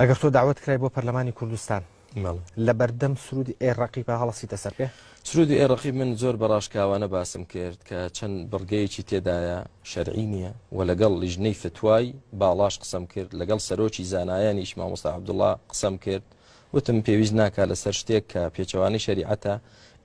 ئەگەر تۆ داوت کرای بۆ پەرلەمانی کوردستان لە بەردەم سرودی ئێ ڕقی بە هەڵسیتە سەر پێ سرودی ئێ ڕقی من زۆر بەڕاشکاوانە باسم کرد کە چەند بڕگەیەکی تێدایە شەرعی نییە و لەگەڵ لیژنەی فتوای باڵاش قسەم کرد لەگەڵ سەرۆکی زانایانیش مامۆستا عبدوڵا قسەم کرد وتم پێویست ناکە لەسەر شتێک کە پێچەوانی شەریعەتە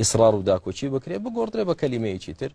ئیسرار و داکۆچی بکرێ بگۆڕدرێ بە کەلیمەیەکی تر